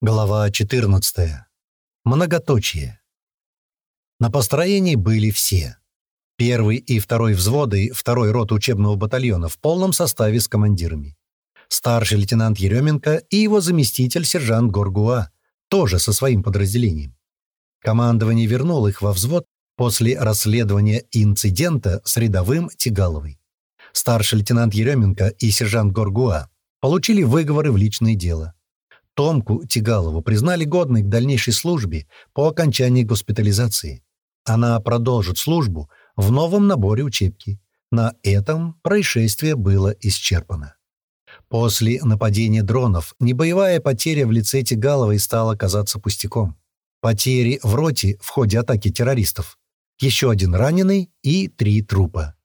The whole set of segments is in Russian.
Глава 14. Многоточие. На построении были все. Первый и второй взводы, второй рот учебного батальона в полном составе с командирами. Старший лейтенант Еременко и его заместитель сержант Горгуа, тоже со своим подразделением. Командование вернуло их во взвод после расследования инцидента с рядовым Тигаловой. Старший лейтенант Еременко и сержант Горгуа получили выговоры в личное дело. Томку Тигалову признали годной к дальнейшей службе по окончании госпитализации. Она продолжит службу в новом наборе учебки. На этом происшествие было исчерпано. После нападения дронов небоевая потеря в лице Тигаловой стала казаться пустяком. Потери в роте в ходе атаки террористов. Еще один раненый и три трупа.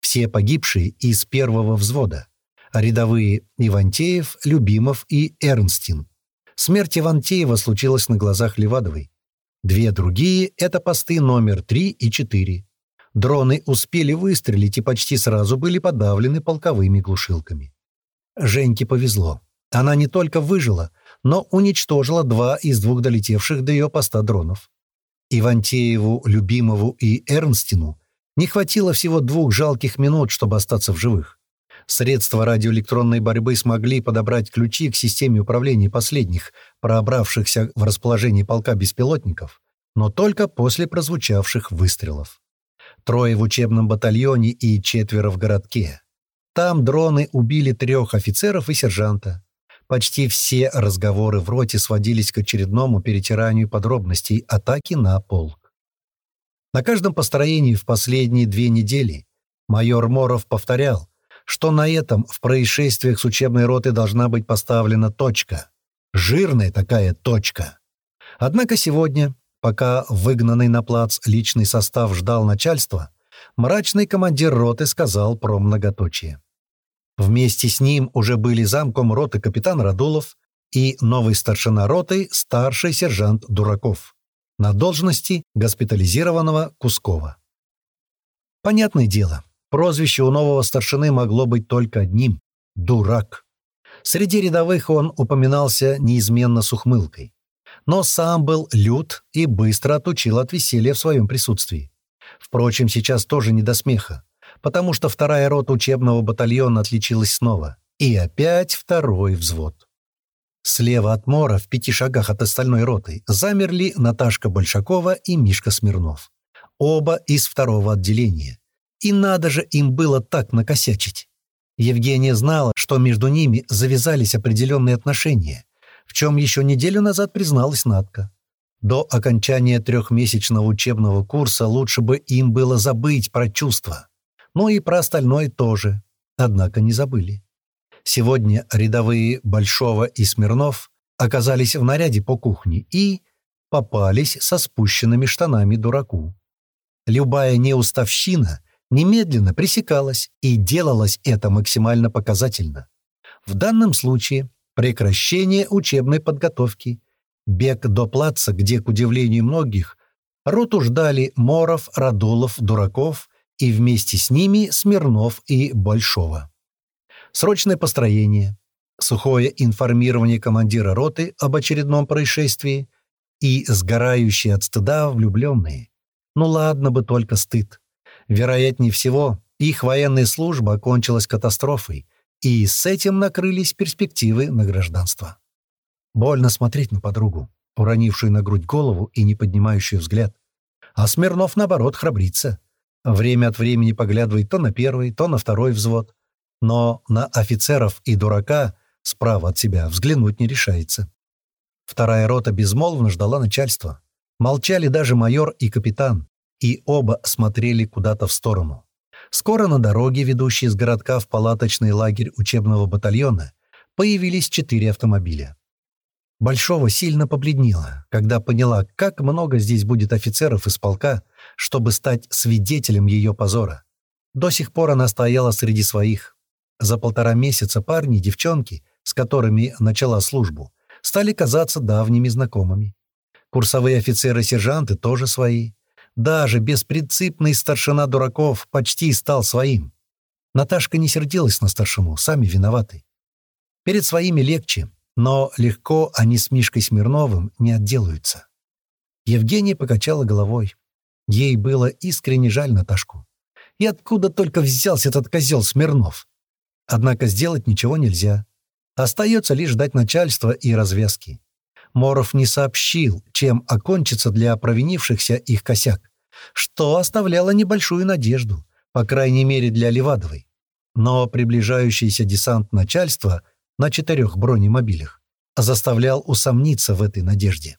Все погибшие из первого взвода. Рядовые Ивантеев, Любимов и Эрнстин. Смерть Ивантеева случилась на глазах Левадовой. Две другие — это посты номер 3 и 4. Дроны успели выстрелить и почти сразу были подавлены полковыми глушилками. Женьке повезло. Она не только выжила, но уничтожила два из двух долетевших до ее поста дронов. Ивантееву, Любимову и Эрнстину не хватило всего двух жалких минут, чтобы остаться в живых. Средства радиоэлектронной борьбы смогли подобрать ключи к системе управления последних, пробравшихся в расположение полка беспилотников, но только после прозвучавших выстрелов. Трое в учебном батальоне и четверо в городке. Там дроны убили трех офицеров и сержанта. Почти все разговоры в роте сводились к очередному перетиранию подробностей атаки на полк. На каждом построении в последние две недели майор Моров повторял, что на этом в происшествиях с учебной роты должна быть поставлена точка. Жирная такая точка. Однако сегодня, пока выгнанный на плац личный состав ждал начальства, мрачный командир роты сказал про многоточие. Вместе с ним уже были замком роты капитан Радулов и новый старшина роты старший сержант Дураков на должности госпитализированного Кускова. Понятное дело, Прозвище у нового старшины могло быть только одним — «дурак». Среди рядовых он упоминался неизменно с ухмылкой. Но сам был лют и быстро отучил от веселья в своем присутствии. Впрочем, сейчас тоже не до смеха, потому что вторая рота учебного батальона отличилась снова. И опять второй взвод. Слева от Мора, в пяти шагах от остальной роты, замерли Наташка Большакова и Мишка Смирнов. Оба из второго отделения. И надо же им было так накосячить. Евгения знала, что между ними завязались определенные отношения, в чем еще неделю назад призналась Надка. До окончания трехмесячного учебного курса лучше бы им было забыть про чувства. Ну и про остальное тоже. Однако не забыли. Сегодня рядовые Большого и Смирнов оказались в наряде по кухне и попались со спущенными штанами дураку. Любая неуставщина немедленно пресекалось, и делалось это максимально показательно. В данном случае прекращение учебной подготовки, бег до плаца, где, к удивлению многих, роту ждали Моров, Радулов, Дураков и вместе с ними Смирнов и Большого. Срочное построение, сухое информирование командира роты об очередном происшествии и сгорающие от стыда влюбленные. Ну ладно бы только стыд. Вероятнее всего, их военная служба окончилась катастрофой, и с этим накрылись перспективы на гражданство. Больно смотреть на подругу, уронившую на грудь голову и не поднимающую взгляд. А Смирнов, наоборот, храбрится. Время от времени поглядывает то на первый, то на второй взвод. Но на офицеров и дурака справа от себя взглянуть не решается. Вторая рота безмолвно ждала начальства. Молчали даже майор и капитан и оба смотрели куда-то в сторону. Скоро на дороге, ведущей из городка в палаточный лагерь учебного батальона, появились четыре автомобиля. Большого сильно побледнела, когда поняла, как много здесь будет офицеров из полка, чтобы стать свидетелем ее позора. До сих пор она стояла среди своих. За полтора месяца парни и девчонки, с которыми начала службу, стали казаться давними знакомыми. Курсовые офицеры-сержанты тоже свои. Даже беспринципный старшина дураков почти стал своим. Наташка не сердилась на старшину, сами виноваты. Перед своими легче, Но легко они с Мишкой Смирновым не отделаются. Евгения покачала головой. Ей было искренне жаль Наташку. И откуда только взялся этот козел Смирнов? Однако сделать ничего нельзя. Остается лишь ждать начальства и развязки. Моров не сообщил, чем окончится для провинившихся их косяк, что оставляло небольшую надежду, по крайней мере для Левадовой. Но приближающийся десант начальства на четырех бронемобилях заставлял усомниться в этой надежде.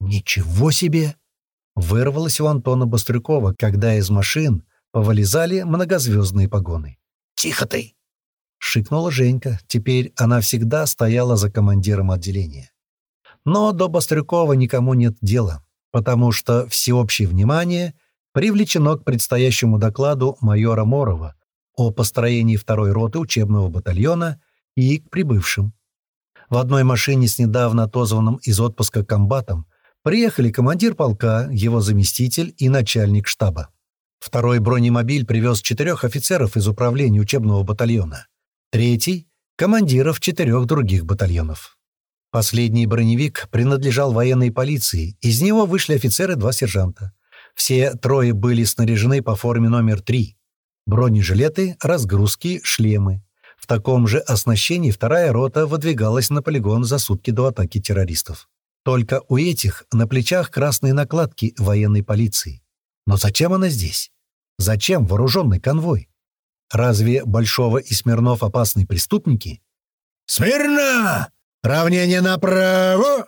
«Ничего себе!» — вырвалось у Антона Бострюкова, когда из машин повылезали многозвездные погоны. «Тихо ты!» — шикнула Женька. Теперь она всегда стояла за командиром отделения. Но до Бострюкова никому нет дела, потому что всеобщее внимание привлечено к предстоящему докладу майора Морова о построении второй роты учебного батальона и к прибывшим. В одной машине с недавно отозванным из отпуска комбатом приехали командир полка, его заместитель и начальник штаба. Второй бронемобиль привез четырех офицеров из управления учебного батальона. Третий — командиров четырех других батальонов. Последний броневик принадлежал военной полиции, из него вышли офицеры два сержанта. Все трое были снаряжены по форме номер три. Бронежилеты, разгрузки, шлемы. В таком же оснащении вторая рота выдвигалась на полигон за сутки до атаки террористов. Только у этих на плечах красные накладки военной полиции. Но зачем она здесь? Зачем вооруженный конвой? Разве Большого и Смирнов опасные преступники? «Смирно! Равнение направо!»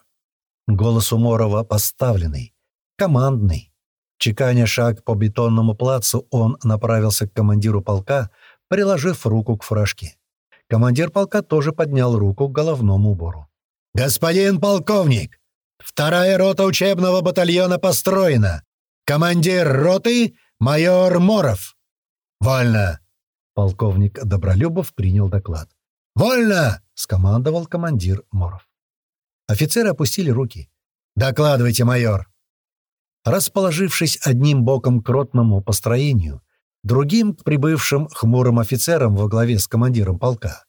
Голос у Морова поставленный, командный. Чеканя шаг по бетонному плацу, он направился к командиру полка, приложив руку к фуражке. Командир полка тоже поднял руку к головному убору. «Господин полковник, Вторая рота учебного батальона построена. Командир роты — майор Моров». «Вольно!» — полковник Добролюбов принял доклад. «Вольно!» — скомандовал командир Моров. Офицеры опустили руки. «Докладывайте, майор!» Расположившись одним боком к ротному построению, другим к прибывшим хмурым офицерам во главе с командиром полка,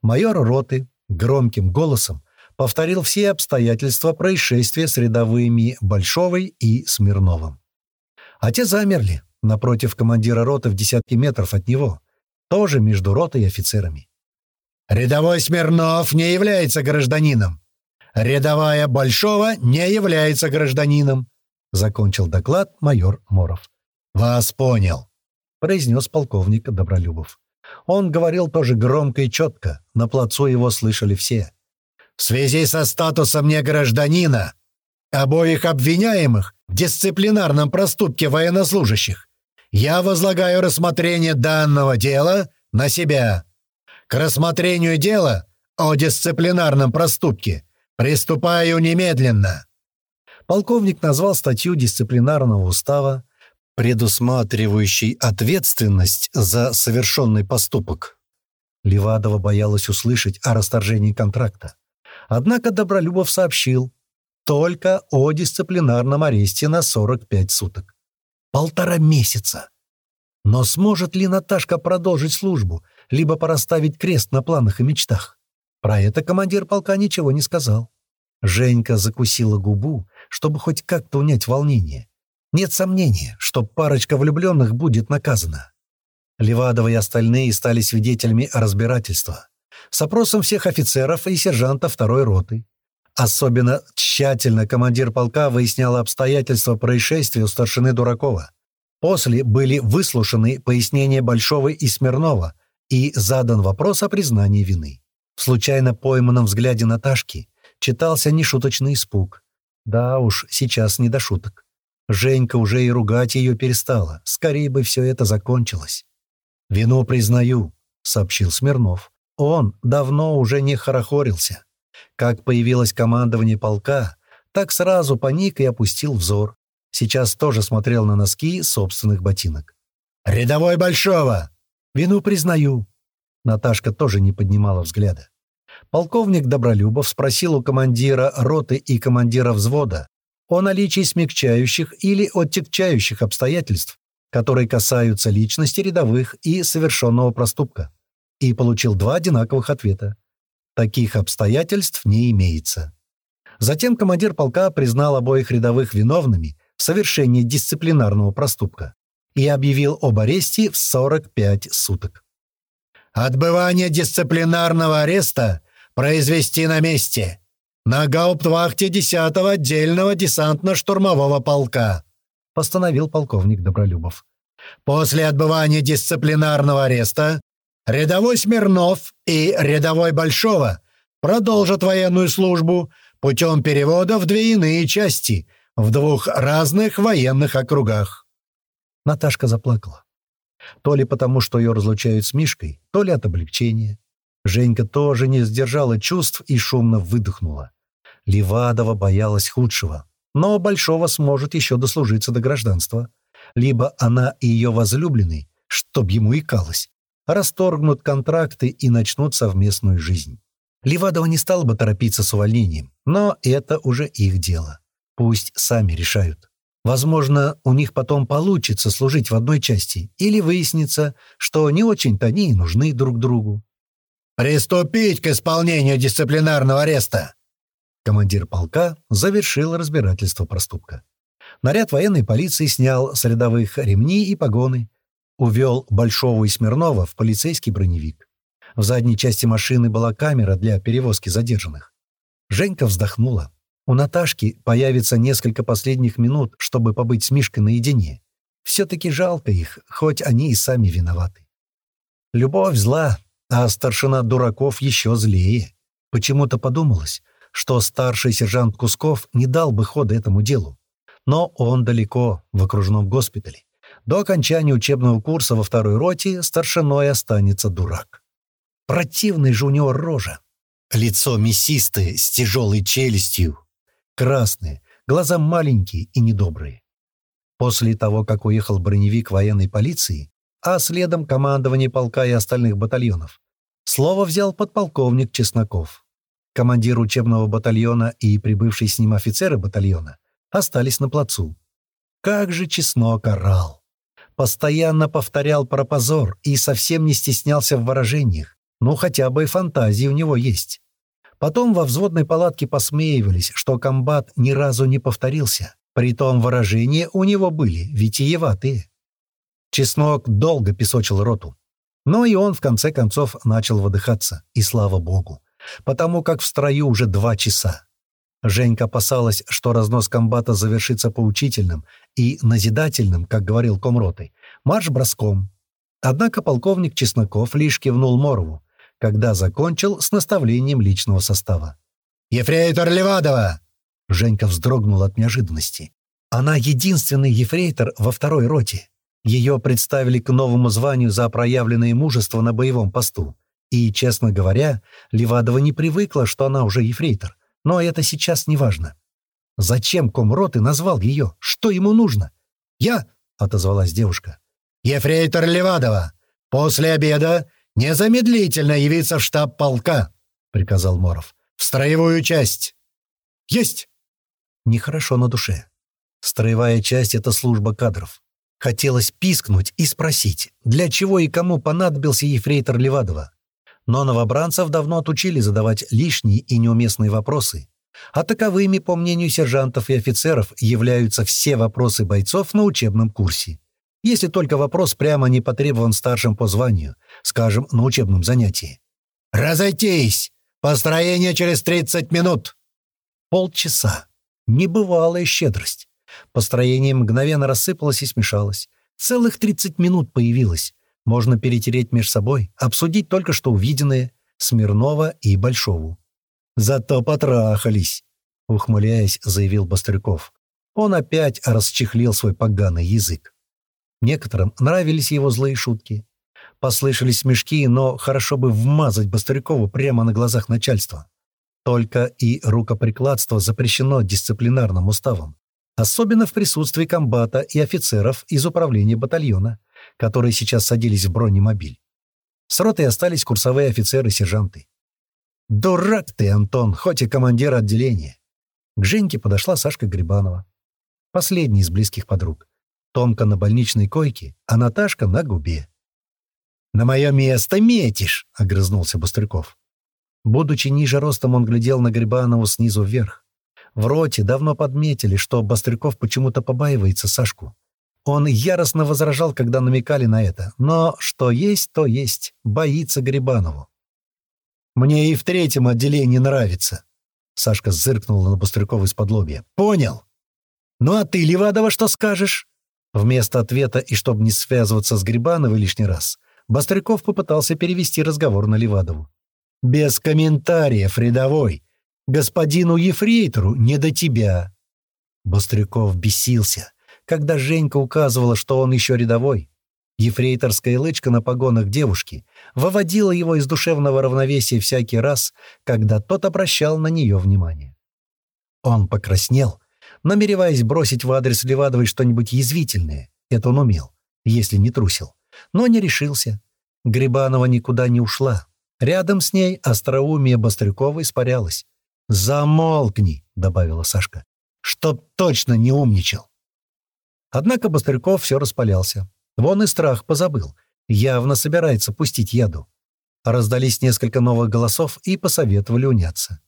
майор роты громким голосом повторил все обстоятельства происшествия с рядовыми Большовой и Смирновым. А те замерли, напротив командира роты в десятки метров от него, тоже между ротой и офицерами. «Рядовой Смирнов не является гражданином. Рядовая Большова не является гражданином», — закончил доклад майор Моров. «Вас понял», — произнес полковник Добролюбов. Он говорил тоже громко и четко, на плацу его слышали все в связи со статусом негражданина обоих обвиняемых в дисциплинарном проступке военнослужащих, я возлагаю рассмотрение данного дела на себя. К рассмотрению дела о дисциплинарном проступке приступаю немедленно». Полковник назвал статью дисциплинарного устава, предусматривающей ответственность за совершенный поступок. Левадова боялась услышать о расторжении контракта. Однако Добролюбов сообщил только о дисциплинарном аресте на 45 суток. Полтора месяца. Но сможет ли Наташка продолжить службу, либо пора ставить крест на планах и мечтах? Про это командир полка ничего не сказал. Женька закусила губу, чтобы хоть как-то унять волнение. Нет сомнения, что парочка влюбленных будет наказана. Левадова и остальные стали свидетелями разбирательства с опросом всех офицеров и сержантов второй роты. Особенно тщательно командир полка выяснял обстоятельства происшествия у старшины Дуракова. После были выслушаны пояснения Большого и Смирнова и задан вопрос о признании вины. В случайно пойманном взгляде Наташки читался нешуточный испуг. Да уж, сейчас не до шуток. Женька уже и ругать ее перестала. Скорее бы все это закончилось. «Вину признаю», — сообщил Смирнов. Он давно уже не хорохорился. Как появилось командование полка, так сразу паник и опустил взор. Сейчас тоже смотрел на носки собственных ботинок. «Рядовой Большого!» «Вину признаю». Наташка тоже не поднимала взгляда. Полковник Добролюбов спросил у командира роты и командира взвода о наличии смягчающих или оттягчающих обстоятельств, которые касаются личности рядовых и совершенного проступка и получил два одинаковых ответа. Таких обстоятельств не имеется. Затем командир полка признал обоих рядовых виновными в совершении дисциплинарного проступка и объявил об аресте в 45 суток. «Отбывание дисциплинарного ареста произвести на месте, на гауптвахте 10-го отдельного десантно-штурмового полка», постановил полковник Добролюбов. «После отбывания дисциплинарного ареста рядовой Смирнов и рядовой Большого продолжат военную службу путем перевода в две иные части в двух разных военных округах». Наташка заплакала. То ли потому, что ее разлучают с Мишкой, то ли от облегчения. Женька тоже не сдержала чувств и шумно выдохнула. Левадова боялась худшего, но Большого сможет еще дослужиться до гражданства. Либо она и ее возлюбленный, чтоб ему икалось, расторгнут контракты и начнут совместную жизнь. Левадова не стала бы торопиться с увольнением, но это уже их дело. Пусть сами решают. Возможно, у них потом получится служить в одной части, или выяснится, что не очень-то они и нужны друг другу. «Приступить к исполнению дисциплинарного ареста!» Командир полка завершил разбирательство проступка. Наряд военной полиции снял с рядовых ремни и погоны, увел Большого и Смирнова в полицейский броневик. В задней части машины была камера для перевозки задержанных. Женька вздохнула. У Наташки появится несколько последних минут, чтобы побыть с Мишкой наедине. Все-таки жалко их, хоть они и сами виноваты. Любовь зла, а старшина дураков еще злее. Почему-то подумалось, что старший сержант Кусков не дал бы хода этому делу. Но он далеко, в окружном госпитале. До окончания учебного курса во второй роте старшиной останется дурак. Противный же у него рожа. Лицо мясистое, с тяжелой челюстью. Красные, глаза маленькие и недобрые. После того, как уехал броневик военной полиции, а следом командование полка и остальных батальонов, слово взял подполковник Чесноков командир учебного батальона и прибывший с ним офицеры батальона, остались на плацу. Как же чеснок орал! Постоянно повторял про позор и совсем не стеснялся в выражениях, ну хотя бы и фантазии у него есть. Потом во взводной палатке посмеивались, что комбат ни разу не повторился, притом выражения у него были витиеватые. Чеснок долго песочил роту, но и он в конце концов начал выдыхаться, и слава богу потому как в строю уже два часа. Женька опасалась, что разнос комбата завершится поучительным и назидательным, как говорил комроты, марш-броском. Однако полковник Чесноков лишь кивнул Морову, когда закончил с наставлением личного состава. «Ефрейтор Левадова!» Женька вздрогнул от неожиданности. Она единственный ефрейтор во второй роте. Ее представили к новому званию за проявленное мужество на боевом посту. И, честно говоря, Левадова не привыкла, что она уже ефрейтор. Но это сейчас не важно. Зачем комроты назвал ее? Что ему нужно? «Я», — отозвалась девушка. «Ефрейтор Левадова, после обеда незамедлительно явиться в штаб полка», — приказал Моров. «В строевую часть». «Есть!» Нехорошо на душе. Строевая часть — это служба кадров. Хотелось пискнуть и спросить, для чего и кому понадобился ефрейтор Левадова но новобранцев давно отучили задавать лишние и неуместные вопросы. А таковыми, по мнению сержантов и офицеров, являются все вопросы бойцов на учебном курсе. Если только вопрос прямо не потребован старшим по званию, скажем, на учебном занятии. «Разойтись! Построение через 30 минут!» Полчаса. Небывалая щедрость. Построение мгновенно рассыпалось и смешалось. Целых 30 минут появилось. Можно перетереть между собой, обсудить только что увиденное Смирнова и Большову. «Зато потрахались», — ухмыляясь, заявил Бастрюков. Он опять расчехлил свой поганый язык. Некоторым нравились его злые шутки. Послышались смешки, но хорошо бы вмазать Бастрюкову прямо на глазах начальства. Только и рукоприкладство запрещено дисциплинарным уставом, особенно в присутствии комбата и офицеров из управления батальона которые сейчас садились в бронемобиль. С ротой остались курсовые офицеры сержанты. «Дурак ты, Антон, хоть и командир отделения!» К Женьке подошла Сашка Грибанова. Последний из близких подруг. Томка на больничной койке, а Наташка на губе. «На мое место метишь!» — огрызнулся Быстряков. Будучи ниже ростом, он глядел на Грибанову снизу вверх. В роте давно подметили, что Бастрюков почему-то побаивается Сашку. Он яростно возражал, когда намекали на это. Но что есть, то есть. Боится Грибанову. «Мне и в третьем отделении нравится». Сашка зыркнула на Бастрюкова из-под лобья. «Понял. Ну а ты, Левадова, что скажешь?» Вместо ответа и чтобы не связываться с Грибановой лишний раз, Бастряков попытался перевести разговор на Левадову. «Без комментариев, рядовой. Господину Ефрейтору не до тебя». Бастряков бесился когда Женька указывала, что он еще рядовой. Ефрейторская лычка на погонах девушки выводила его из душевного равновесия всякий раз, когда тот обращал на нее внимание. Он покраснел, намереваясь бросить в адрес Левадовой что-нибудь язвительное. Это он умел, если не трусил. Но не решился. Грибанова никуда не ушла. Рядом с ней остроумие Бастрюкова испарялось. «Замолкни», — добавила Сашка, — «чтоб точно не умничал». Однако Бастряков все распалялся. Вон и страх позабыл. Явно собирается пустить яду. Раздались несколько новых голосов и посоветовали уняться.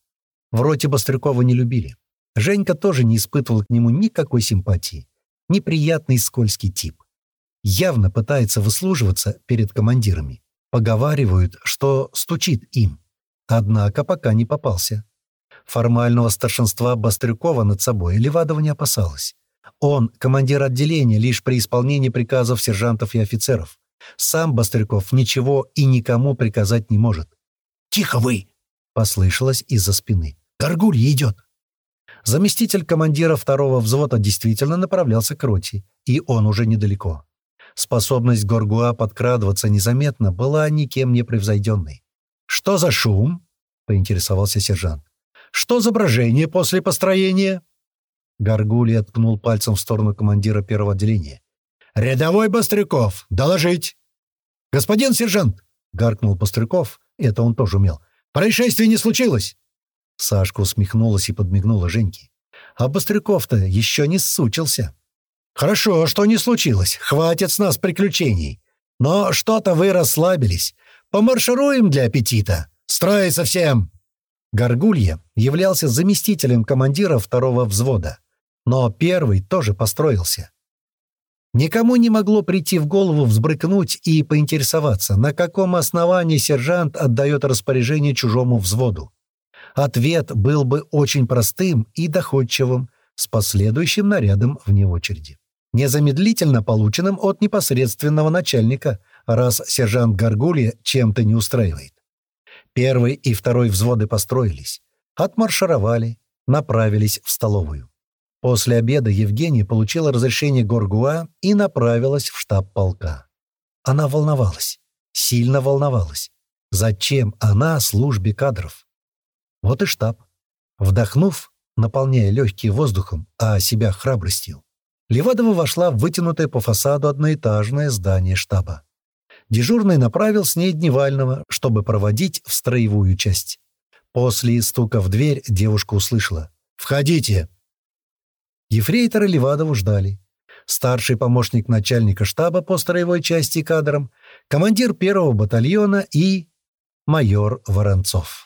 В роте Бастрякова не любили. Женька тоже не испытывал к нему никакой симпатии. Неприятный скользкий тип. Явно пытается выслуживаться перед командирами. Поговаривают, что стучит им. Однако пока не попался. Формального старшинства Бастрюкова над собой Левадова не опасалась. Он — командир отделения лишь при исполнении приказов сержантов и офицеров. Сам Бастряков ничего и никому приказать не может. «Тихо вы!» — послышалось из-за спины. «Горгулья идет!» Заместитель командира второго взвода действительно направлялся к роте, и он уже недалеко. Способность Горгуа подкрадываться незаметно была никем не превзойденной. «Что за шум?» — поинтересовался сержант. «Что за брожение после построения?» Горгулья ткнул пальцем в сторону командира первого отделения. «Рядовой Бастрюков! Доложить!» «Господин сержант!» — гаркнул Бастрюков. Это он тоже умел. «Происшествия не случилось!» Сашка усмехнулась и подмигнула Женьке. А Бастрюков-то еще не сучился. «Хорошо, что не случилось. Хватит с нас приключений. Но что-то вы расслабились. Помаршируем для аппетита. Строится всем!» Горгулья являлся заместителем командира второго взвода. Но первый тоже построился. Никому не могло прийти в голову взбрыкнуть и поинтересоваться, на каком основании сержант отдает распоряжение чужому взводу. Ответ был бы очень простым и доходчивым, с последующим нарядом вне очереди. Незамедлительно полученным от непосредственного начальника, раз сержант Гаргулья чем-то не устраивает. Первый и второй взводы построились, отмаршировали, направились в столовую. После обеда Евгения получила разрешение Горгуа и направилась в штаб полка. Она волновалась, сильно волновалась. Зачем она службе кадров? Вот и штаб. Вдохнув, наполняя легкие воздухом, а себя храбростью, Левадова вошла в вытянутое по фасаду одноэтажное здание штаба. Дежурный направил с ней Дневального, чтобы проводить в строевую часть. После стука в дверь девушка услышала «Входите!» Ефрейтора Левадову ждали. Старший помощник начальника штаба по строевой части кадрам, командир первого батальона и майор Воронцов.